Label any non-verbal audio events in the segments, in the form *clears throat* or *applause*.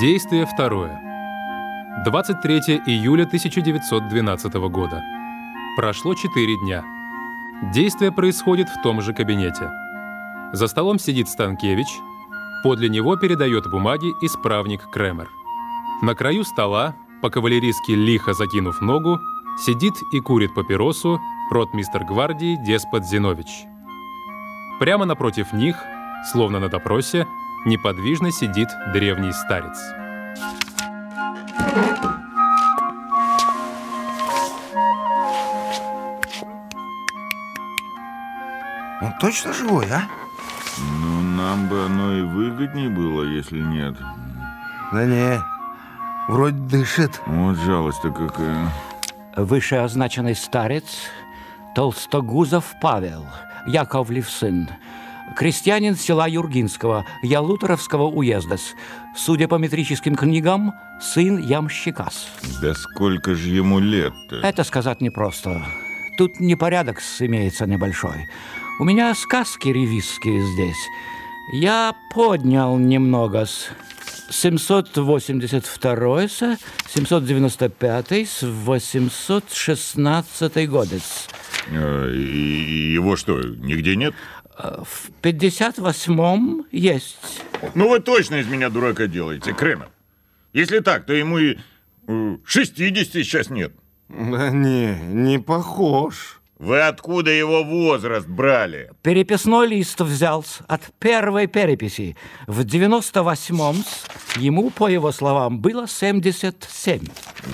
Действие второе. 23 июля 1912 года. Прошло 4 дня. Действие происходит в том же кабинете. За столом сидит Станкевич, подле него передает бумаги исправник Кремер. На краю стола, по-кавалерийски лихо закинув ногу, сидит и курит папиросу ротмистер гвардии Деспот Зинович. Прямо напротив них, словно на допросе, неподвижно сидит древний старец. Он точно живой, а? Ну, нам бы оно и выгоднее было, если нет. Да не, вроде дышит. Вот жалость-то какая. Вышеозначенный старец Толстогузов Павел, Яковлев сын, крестьянин села Юргинского, Ялуторовского уезда. Судя по метрическим книгам, сын ямщикас. Да сколько же ему лет-то? Это сказать непросто. Тут непорядок имеется небольшой. У меня сказки ревизские здесь. Я поднял немного с 782 с 795 с 816 годец. А, его что, нигде нет? В 58-м есть. Ну вы точно из меня дурака делаете, Кремер. Если так, то ему и э, 60 сейчас нет. Да не, не похож. Вы откуда его возраст брали? Переписной лист взял от первой переписи. В 98-м ему, по его словам, было 77.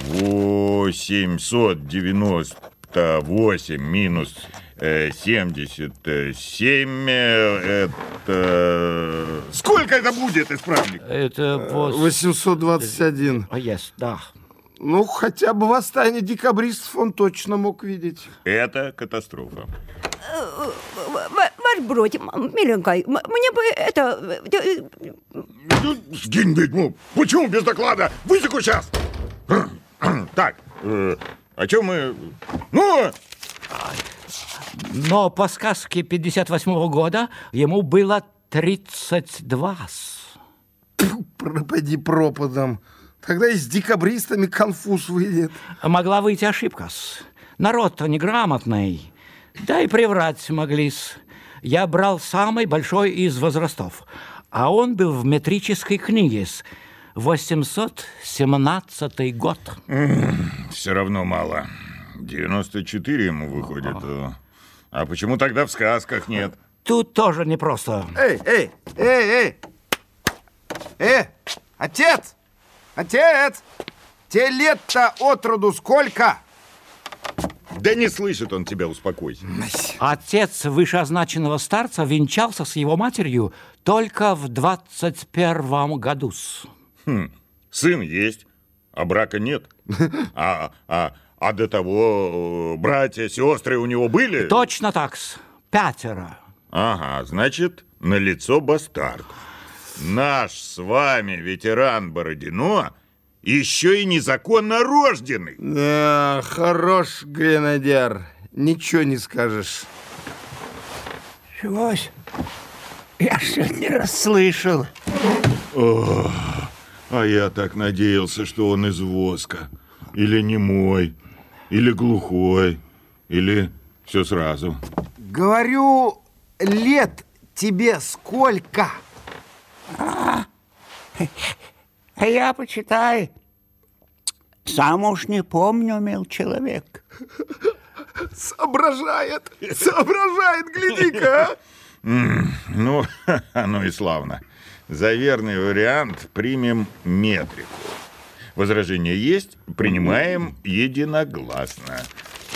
898 минус э, 77 э, это... Сколько это будет, исправник? Это вос... 821. А, есть, да. Ну, хотя бы восстание декабристов он точно мог видеть. Это катастрофа. Ва- Ваш бродь, миленькой, мне бы это... э, Ну, Сгинь ведьму! Почему без доклада? Высеку сейчас! Так, э, о чем мы... Ну, Но по сказке 58-го года ему было 32. Пропади пропадом. Тогда и с декабристами конфуз выйдет. Могла выйти ошибка. Народ-то неграмотный. Да и приврать могли -с. Я брал самый большой из возрастов. А он был в метрической книге с 817 год. все равно мало. 94 ему выходит. э. А почему тогда в сказках нет? Тут тоже непросто. Эй, эй, эй, эй! Э, отец! Отец! Тебе лет-то от роду сколько? Да не слышит он тебя, успокойся. Отец вышеозначенного старца венчался с его матерью только в 21 году. Сын есть, а брака нет. А, а, а до того э, братья, сестры у него были? Точно так, -с. пятеро. Ага, значит, на лицо бастард. Наш с вами ветеран Бородино еще и незаконно рожденный. Да, хорош гренадер. Ничего не скажешь. Чегось? Я что не расслышал. А я так надеялся, что он из воска. Или не мой, или глухой, или все сразу. Говорю, лет тебе сколько? А я, почитай, сам уж не помню, мил человек. Соображает, соображает, гляди-ка. а. Ну, *laughs* оно и славно. За верный вариант примем метрику. Возражение есть, принимаем единогласно.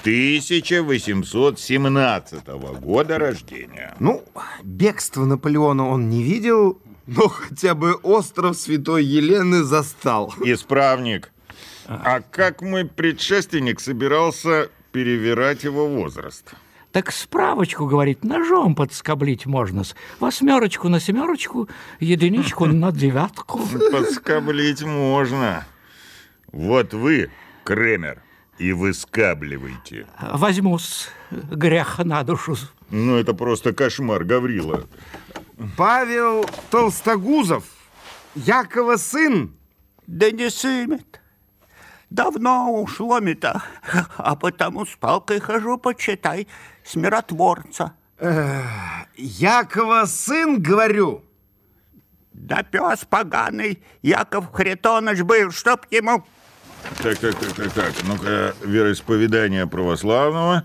1817 года рождения. Ну, бегство Наполеона он не видел, но хотя бы остров Святой Елены застал. Исправник. А как мой предшественник собирался перевирать его возраст? Так справочку, говорит, ножом подскоблить можно. -с. Восьмерочку на семерочку, единичку *laughs* на девятку. Подскоблить можно. Вот вы, Кремер, и выскабливаете. Возьму-с грех на душу. Ну, это просто кошмар, Гаврила. Павел Толстогузов, Якова сын, Да не сымет. Давно ушло мета, а потому с палкой хожу, почитай, с миротворца. Якова сын, говорю. Да пес поганый, Яков Хритоныч был, чтоб ему... Так, так, так, так, так. Ну-ка, вероисповедание православного.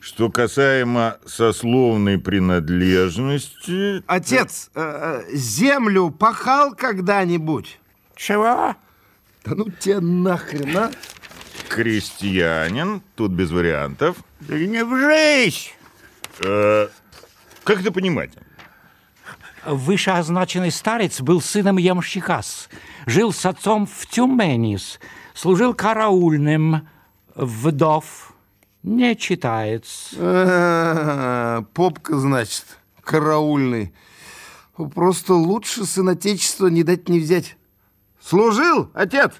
Что касаемо сословной принадлежности... Отец, э, э, землю пахал когда-нибудь? Чего? Да ну тебе нахрен, а? Крестьянин, тут без вариантов. Да не в жизнь! Э, как это понимать? Вышеозначенный старец был сыном ямщикас, жил с отцом в Тюменис, служил караульным, вдов, не читается. А, Попка, значит, караульный. Просто лучше сын отечества не дать не взять. Служил, отец?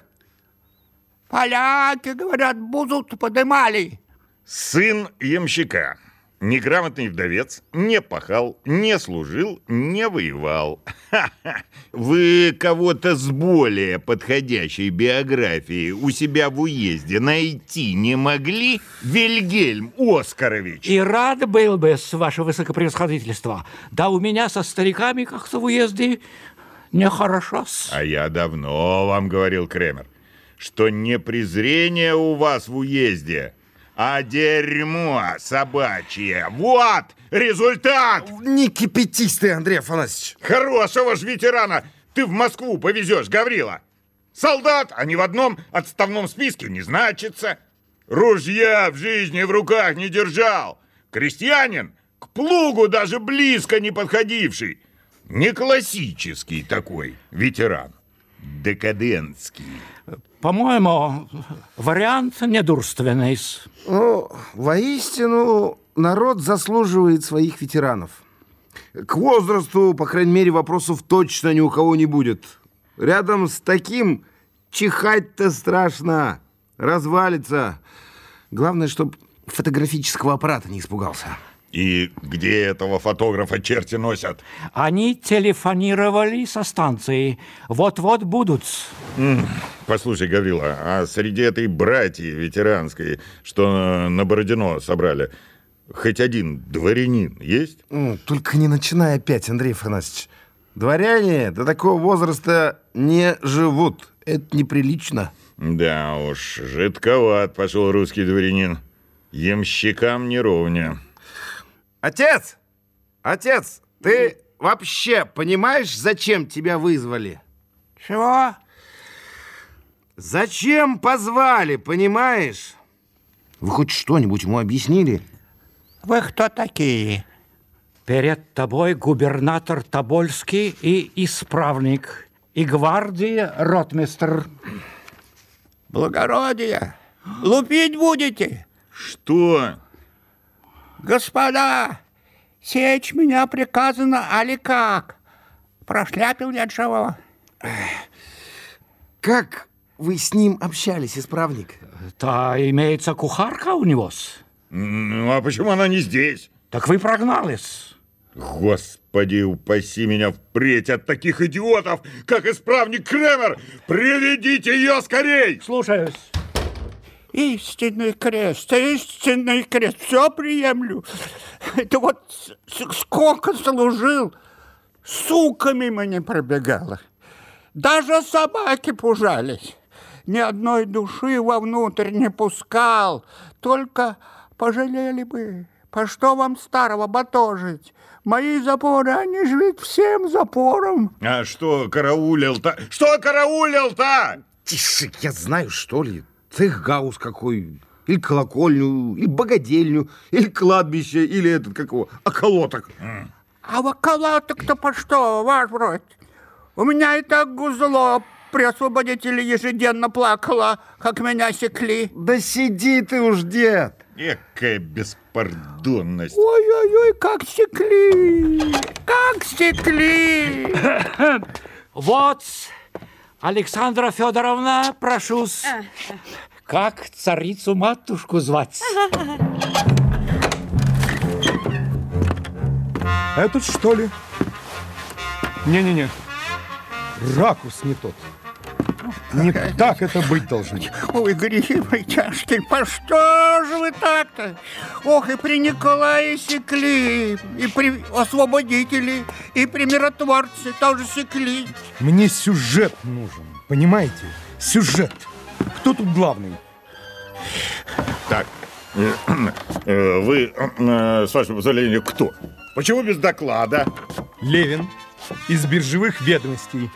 Поляки, говорят, будут подымали. Сын ямщика. Неграмотный вдовец, не пахал, не служил, не воевал. Ха-ха. Вы кого-то с более подходящей биографией у себя в уезде найти не могли, Вильгельм Оскарович? И рад был бы, с ваше высокопревосходительство. Да у меня со стариками как-то в уезде нехорошо. А я давно вам говорил, Кремер, что не презрение у вас в уезде, а дерьмо собачье. Вот результат! Не кипятись ты, Андрей Афанасьевич. Хорошего ж ветерана ты в Москву повезешь, Гаврила. Солдат, а ни в одном отставном списке не значится. Ружья в жизни в руках не держал. Крестьянин, к плугу даже близко не подходивший. Не классический такой ветеран. Декадентский. По-моему, вариант недурственный. Ну, воистину, народ заслуживает своих ветеранов. К возрасту, по крайней мере, вопросов точно ни у кого не будет. Рядом с таким чихать-то страшно. Развалится. Главное, чтобы фотографического аппарата не испугался. И где этого фотографа черти носят? Они телефонировали со станции. Вот-вот будут. Послушай, Гаврила, а среди этой братьи ветеранской, что на Бородино собрали, хоть один дворянин есть? Только не начинай опять, Андрей Афанасьевич. Дворяне до такого возраста не живут. Это неприлично. Да уж, жидковат пошел русский дворянин. Ямщикам не ровня. Отец! Отец, ты вообще понимаешь, зачем тебя вызвали? Чего? Зачем позвали, понимаешь? Вы хоть что-нибудь ему объяснили? Вы кто такие? Перед тобой губернатор Тобольский и исправник, и гвардии ротмистр. Благородие, лупить будете? Что? Господа, сечь меня приказано, али как? Прошляпил я чего? Как вы с ним общались, исправник? Та имеется кухарка у него. Ну, а почему она не здесь? Так вы прогнались. Господи, упаси меня впредь от таких идиотов, как исправник Кремер! Приведите ее скорей! Слушаюсь. Истинный крест, истинный крест, все приемлю. Это вот с- с- сколько служил, сука мимо не пробегала. Даже собаки пужались. Ни одной души вовнутрь не пускал. Только пожалели бы. По что вам старого батожить? Мои запоры, они ж ведь всем запором. А что караулил-то? Что караулил-то? Тише, я знаю, что ли. Цехгаус какой, или колокольню, или богадельню, или кладбище, или этот, как его, околоток. А вокалаток-то по что, ваш брат? У меня и так гузло при освободителе ежедневно плакала, как меня секли. Да сиди ты уж, дед. Экая беспардонность. Ой-ой-ой, как секли, как секли. Вот, Александра Федоровна, прошу Как царицу-матушку звать? Этот что ли? Не-не-не. Ракурс не тот. Не так это быть должно. Ой, грехи мои тяжкие, по что же вы так-то? Ох, и при Николае секли, и при освободителе, и при миротворце тоже секли. Мне сюжет нужен, понимаете? Сюжет. Кто тут главный? Так, э, *clears throat* э, вы, э, с вашего позволения, кто? Почему без доклада? Левин из биржевых ведомостей.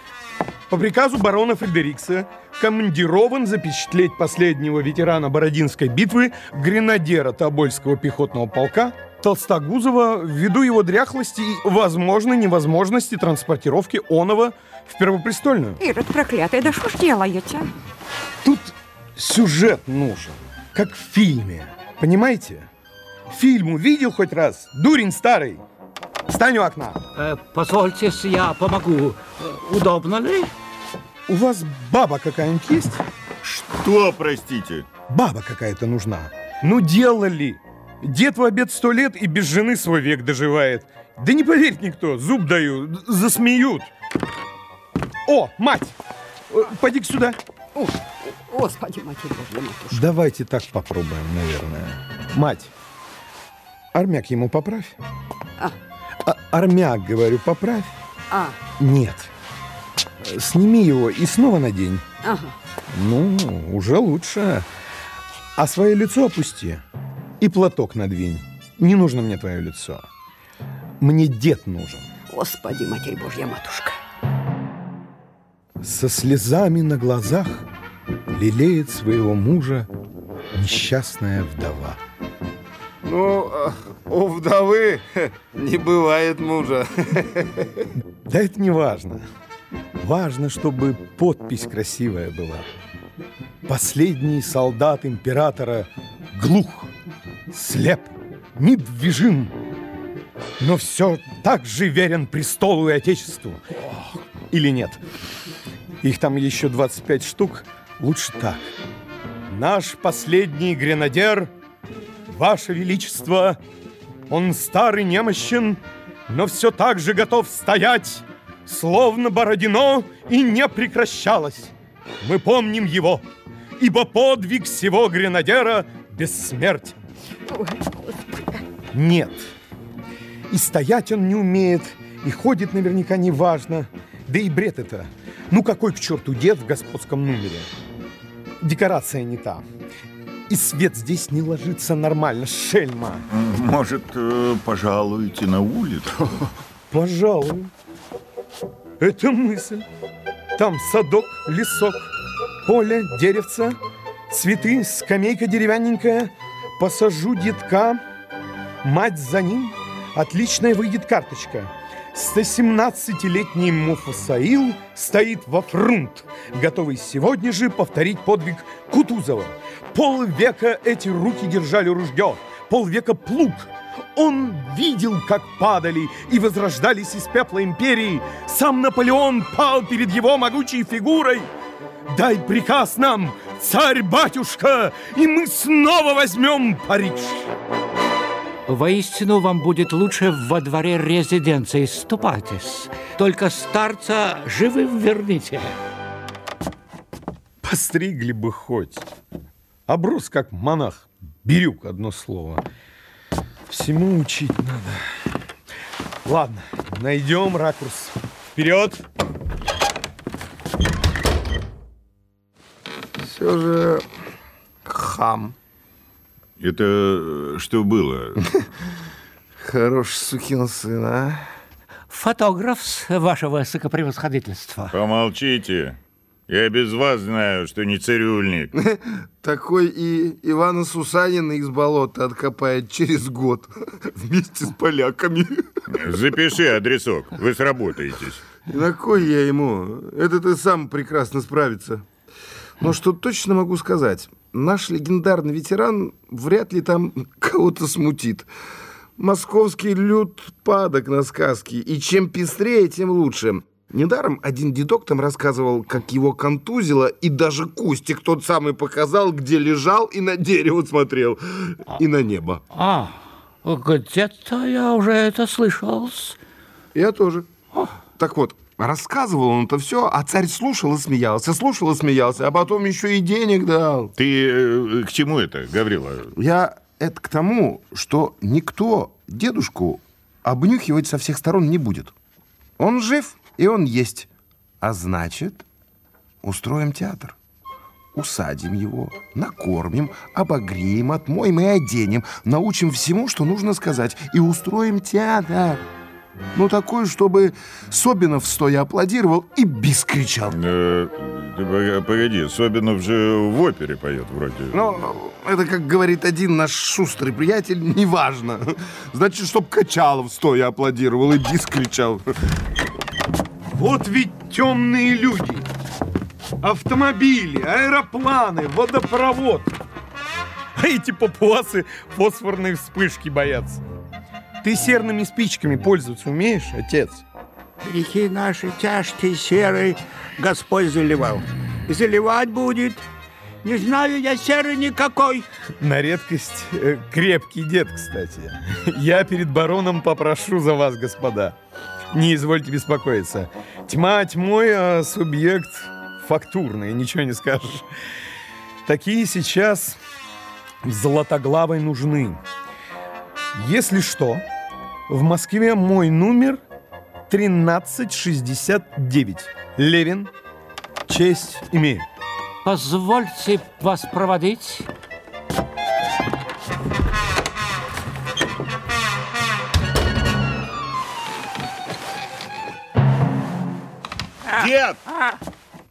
По приказу барона Фредерикса командирован запечатлеть последнего ветерана Бородинской битвы, гренадера Тобольского пехотного полка Толстогузова ввиду его дряхлости и возможной невозможности транспортировки Онова в Первопрестольную. Ирод проклятый, да что ж делаете? Тут сюжет нужен, как в фильме, понимаете? Фильм увидел хоть раз, дурень старый. Стань у окна. Э, позвольте, я помогу. Удобно ли? У вас баба какая-нибудь есть? Что, простите? Баба какая-то нужна. Ну, делали. Дед в обед сто лет и без жены свой век доживает. Да не поверит никто, зуб даю, засмеют. О, мать! Э, Поди-ка сюда. О, Господи, матерь Божья, матушка. Давайте так попробуем, наверное. Мать, армяк ему поправь. А. А, армяк, говорю, поправь. А, Нет. Сними его и снова надень. ага. Ну, уже лучше. А свое лицо опусти. И платок надвинь. Не нужно мне твое лицо. Мне дед нужен. Господи, матерь Божья, матушка. Со слезами на глазах лелеет своего мужа несчастная вдова. Ну, у вдовы не бывает мужа. Да это не важно. Важно, чтобы подпись красивая была. Последний солдат императора глух, слеп, недвижим, но все так же верен престолу и отечеству. Или нет? Их там еще 25 штук. Лучше так. Наш последний гренадер, Ваше Величество, он старый немощен, но все так же готов стоять, словно Бородино, и не прекращалось. Мы помним его, ибо подвиг всего гренадера бессмертен. Ой. Нет. И стоять он не умеет, и ходит наверняка неважно. Да и бред это. Ну какой к черту дед в господском номере? Декорация не та. И свет здесь не ложится нормально, шельма. Может, э, пожалуйте на улицу? *laughs* Пожалуй. Это мысль. Там садок, лесок, поле, деревца, цветы, скамейка деревянненькая. Посажу детка, мать за ним. Отличная выйдет карточка. 117-летний Муфасаил стоит во фрунт, готовый сегодня же повторить подвиг Кутузова. Полвека эти руки держали ружье, полвека плуг. Он видел, как падали и возрождались из пепла империи. Сам Наполеон пал перед его могучей фигурой. Дай приказ нам, царь-батюшка, и мы снова возьмем Париж. Воистину вам будет лучше во дворе резиденции. Ступайтесь. Только старца живым верните. Постригли бы хоть. Оброс как монах. Бирюк одно слово. Всему учить надо. Ладно, найдем ракурс. Вперед! Все же хам. Это э, что было? *laughs* Хороший сукин сын, а? Фотограф, ваше высокопревосходительство. Помолчите. Я без вас знаю, что не цирюльник. *laughs* Такой и Ивана Сусанина из болота откопает через год *laughs* вместе с поляками. Запиши адресок, вы сработаетесь. И на кой я ему? Это ты сам прекрасно справится. Но что точно могу сказать, наш легендарный ветеран вряд ли там *laughs* кого-то смутит. Московский люд падок на сказки, и чем пестрее, тем лучше. Недаром один дедок там рассказывал, как его контузило, и даже Кустик тот самый показал, где лежал и на дерево смотрел, и на небо. А, где-то я уже это слышал. Я тоже. Так вот, рассказывал он это все, а царь слушал и смеялся, слушал и смеялся, а потом еще и денег дал. Ты э, к чему это, Гаврила? Я это к тому, что никто дедушку обнюхивать со всех сторон не будет. Он жив, и он есть. А значит, устроим театр. Усадим его, накормим, обогреем, отмоем и оденем, научим всему, что нужно сказать, и устроим театр. Ну, такой, чтобы Собинов стоя аплодировал и бис кричал. Э, ты пога- погоди, Собинов же в опере поет вроде. Но это, как говорит один наш шустрый приятель, неважно. Значит, чтоб Качалов стоя аплодировал и бис кричал. Вот ведь темные люди. Автомобили, аэропланы, водопровод. А эти папуасы фосфорные вспышки боятся. Ты серными спичками пользоваться умеешь, отец? Грехи наши тяжкие, серые, Господь заливал. И заливать будет. Не знаю я серый никакой. На редкость э, крепкий дед, кстати. Я перед бароном попрошу за вас, господа. Не извольте беспокоиться. Тьма тьмой, а субъект фактурный, ничего не скажешь. Такие сейчас в Златоглавой нужны. Если что, в Москве мой номер 1369. Левин, честь имею. Позвольте вас проводить. Дед!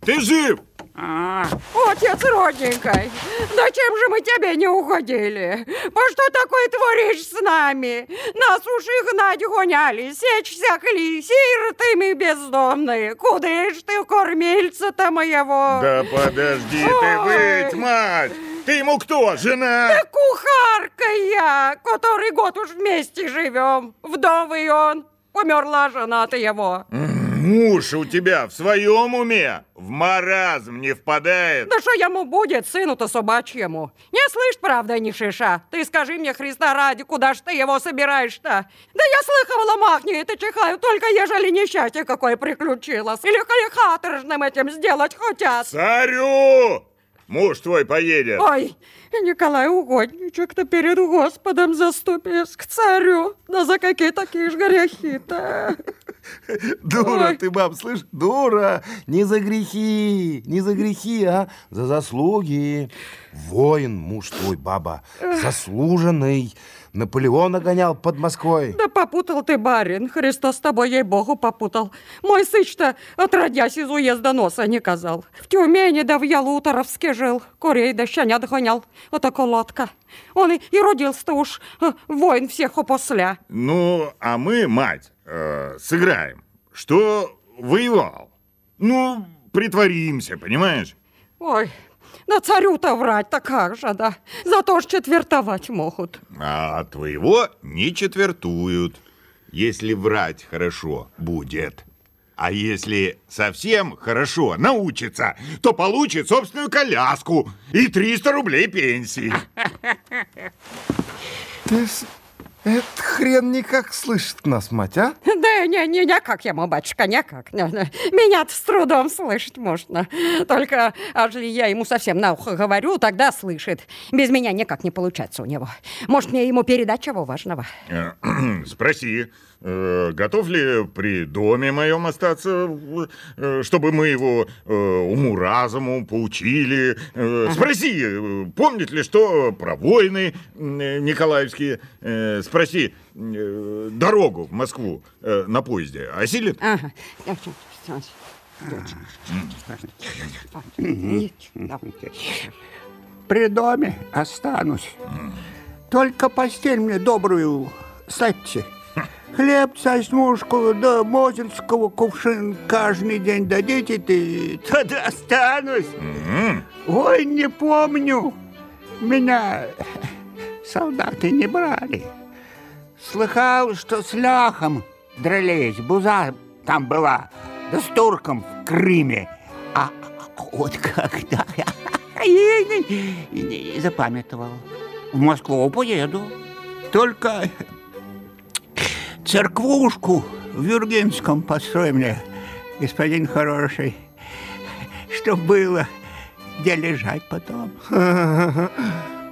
Ты жив! Отец родненький, зачем же мы тебе не уходили? По что такое творишь с нами? Нас уж и гнать гоняли, сечь всякли, сироты мы бездомные. Куда ж ты, кормильца-то моего? Да подожди ты Ой. быть, мать! Ты ему кто, жена? Да кухарка я, который год уж вместе живем. Вдовый он, померла жена-то его. Муж у тебя в своем уме? В маразм не впадает? Да что ему будет, сыну-то собачьему? Не слышь, правда, ни шиша. Ты скажи мне, Христа ради, куда ж ты его собираешь-то? Да я слыхивала, махни это чихаю, только ежели несчастье какое приключилось. Или коли каторжным этим сделать хотят. Царю! Муж твой поедет. Ой, Николай Угодничек-то перед Господом заступись к царю. Да за какие такие ж грехи-то? *laughs* Дура Ой. ты, баб, слышь? Дура! Не за грехи, не за грехи, а за заслуги. Воин муж твой, баба, заслуженный. Наполеона гонял под Москвой. Да попутал ты, барин. Христос с тобой, ей-богу, попутал. Мой сыч-то, отродясь из уезда носа не казал. В Тюмени да в Ялуторовске жил. Курей да щенят гонял. Вот околотка. Он и, и родился-то уж э, воин всех опосля. Ну, а мы, мать, э, сыграем, что воевал. Ну, притворимся, понимаешь? Ой, да царю-то врать-то как же, да? Зато ж четвертовать могут. А твоего не четвертуют. Если врать хорошо будет. А если совсем хорошо научится, то получит собственную коляску и 300 рублей пенсии. *laughs* Этот хрен никак слышит нас, мать, а? *laughs* Да не, не, никак ему, батюшка, никак. Не, не. Меня-то с трудом слышать можно. Только, ежели я ему совсем на ухо говорю, тогда слышит. Без меня никак не получается у него. Может, мне ему передать чего важного? Э, *clears throat* Спроси, готов ли при доме моем остаться, э, чтобы мы его э, уму-разуму поучили? Э, Спроси, э, помнит ли что про войны э, Николаевские? Э, Спроси, э, дорогу в Москву э, на поезде осилит? Ага. При доме останусь. Только постель мне добрую ставьте. Хлебца, смушку, да мозельского кувшин каждый день дадите, ты тогда останусь. Ой, не помню. Меня солдаты не брали. Слыхал, что с ляхом дрались, буза там была, да с турком в Крыме. А вот когда я *laughs* не, не запамятовал. В Москву поеду. Только церквушку в Юргинском построй мне, господин хороший, что было, где лежать потом. *laughs*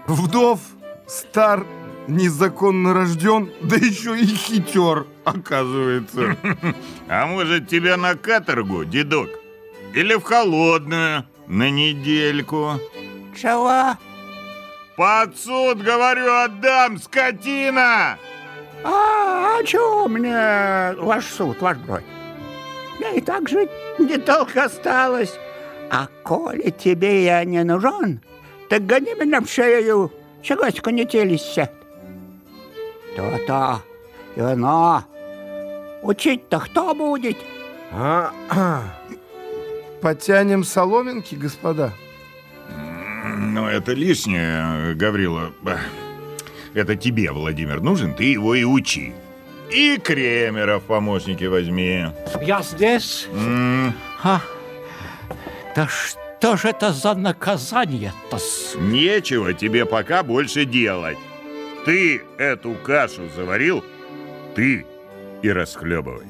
Вдов, стар, незаконно рожден, да еще и хитер, оказывается. *laughs* А может, тебя на каторгу, дедок? Или в холодную, на недельку? Чего? Под суд, говорю, отдам, скотина! А, а чего мне ваш суд, ваш бродь? Я и так жить недолго осталось. А коли тебе я не нужен, так гони меня в шею, чегоську не телися. То-то, и оно. Учить-то кто будет? А, а. Потянем соломинки, господа. Ну, это лишнее, Гаврила. Это тебе, Владимир, нужен, ты его и учи. И Кремера в помощники возьми. Я здесь? М, А, да что же это за наказание-то? Нечего тебе пока больше делать. Ты эту кашу заварил, ты и расхлебывай.